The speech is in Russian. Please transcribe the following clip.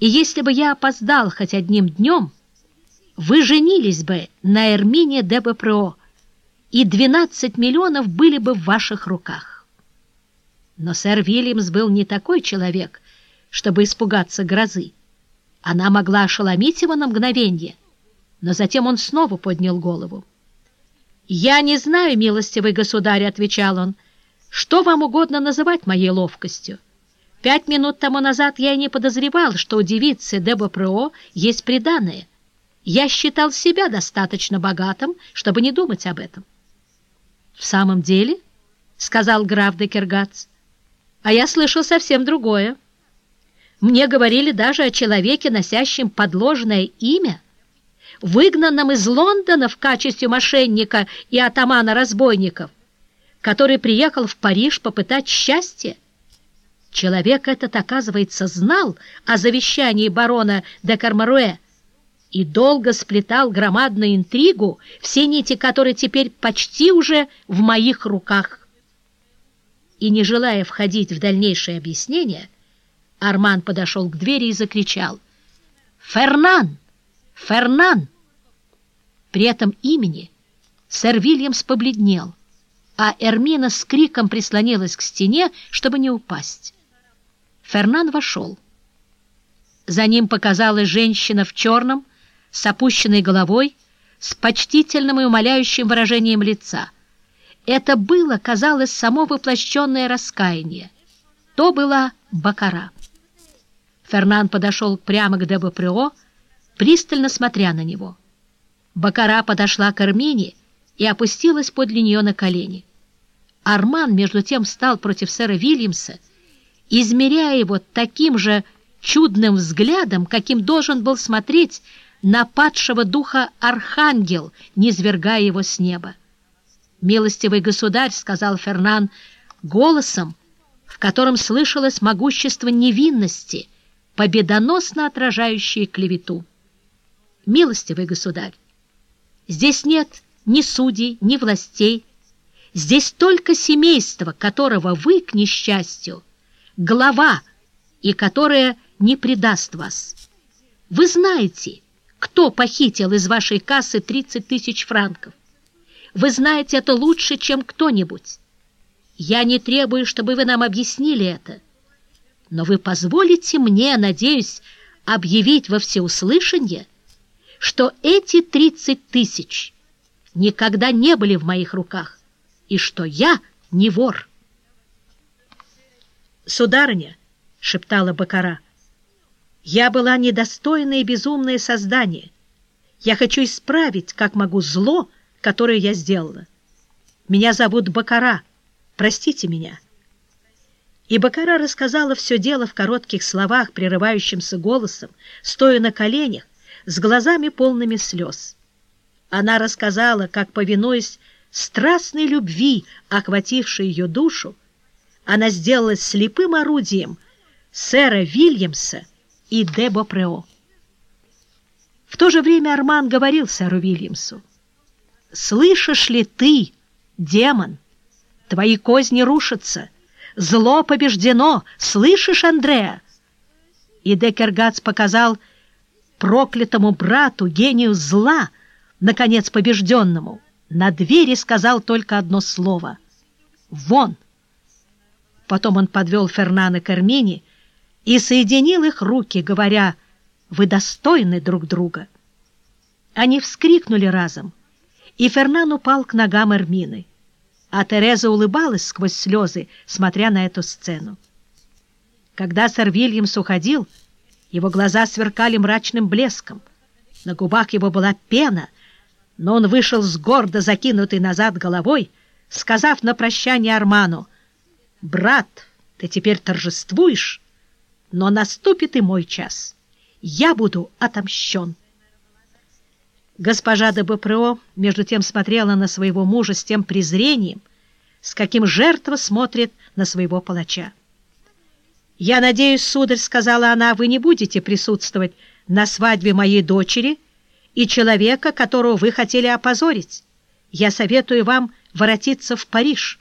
И если бы я опоздал хоть одним днем, вы женились бы на Эрмине де Бепрео, и 12 миллионов были бы в ваших руках. Но сэр Вильямс был не такой человек, чтобы испугаться грозы. Она могла ошеломить его на мгновение, но затем он снова поднял голову. «Я не знаю, милостивый государь», — отвечал он, — «что вам угодно называть моей ловкостью. Пять минут тому назад я и не подозревал, что у девицы ДБПРО есть приданое. Я считал себя достаточно богатым, чтобы не думать об этом». «В самом деле?» — сказал граф де Кергац. «А я слышал совсем другое. Мне говорили даже о человеке, носящем подложное имя» выгнанном из Лондона в качестве мошенника и атамана разбойников, который приехал в Париж попытать счастье. Человек этот, оказывается, знал о завещании барона де Кармаруэ и долго сплетал громадную интригу, все нити которой теперь почти уже в моих руках. И, не желая входить в дальнейшее объяснение, Арман подошел к двери и закричал «Фернан!» Фернан. При этом имени сэр Вильямс побледнел, а Эрмина с криком прислонилась к стене, чтобы не упасть. Фернан вошел. За ним показалась женщина в черном, с опущенной головой, с почтительным и умоляющим выражением лица. Это было, казалось, само воплощенное раскаяние. То была Бакара. Фернан подошел прямо к Дебоприо, пристально смотря на него. Бакара подошла к Армене и опустилась подле нее на колени. Арман, между тем, встал против сэра Вильямса, измеряя его таким же чудным взглядом, каким должен был смотреть на падшего духа архангел, низвергая его с неба. «Милостивый государь», — сказал Фернан голосом, в котором слышалось могущество невинности, победоносно отражающее клевету милостивый государь, здесь нет ни судей, ни властей, здесь только семейство, которого вы, к несчастью, глава, и которое не предаст вас. Вы знаете, кто похитил из вашей кассы 30 тысяч франков. Вы знаете это лучше, чем кто-нибудь. Я не требую, чтобы вы нам объяснили это, но вы позволите мне, надеюсь, объявить во всеуслышание, что эти тридцать тысяч никогда не были в моих руках, и что я не вор. «Сударыня», — шептала Бакара, — «я была недостойное безумное создание. Я хочу исправить, как могу, зло, которое я сделала. Меня зовут Бакара, простите меня». И Бакара рассказала все дело в коротких словах, прерывающимся голосом, стоя на коленях, с глазами полными слез. Она рассказала, как, повинуясь страстной любви, охватившей ее душу, она сделалась слепым орудием сэра Вильямса и Дебо Прео. В то же время Арман говорил сэру Вильямсу, «Слышишь ли ты, демон, твои козни рушатся, зло побеждено, слышишь, Андреа?» И Декергац показал, проклятому брату, гению зла, наконец побежденному, на двери сказал только одно слово — «Вон!». Потом он подвел Фернана к Армене и соединил их руки, говоря «Вы достойны друг друга». Они вскрикнули разом, и Фернан упал к ногам Эрмины, а Тереза улыбалась сквозь слезы, смотря на эту сцену. Когда сэр Вильямс уходил, его глаза сверкали мрачным блеском. На губах его была пена, но он вышел с гордо закинутой назад головой, сказав на прощание Арману, «Брат, ты теперь торжествуешь, но наступит и мой час. Я буду отомщен». Госпожа де Бопрео между тем смотрела на своего мужа с тем презрением, с каким жертва смотрит на своего палача. «Я надеюсь, сударь, — сказала она, — вы не будете присутствовать на свадьбе моей дочери и человека, которого вы хотели опозорить. Я советую вам воротиться в Париж».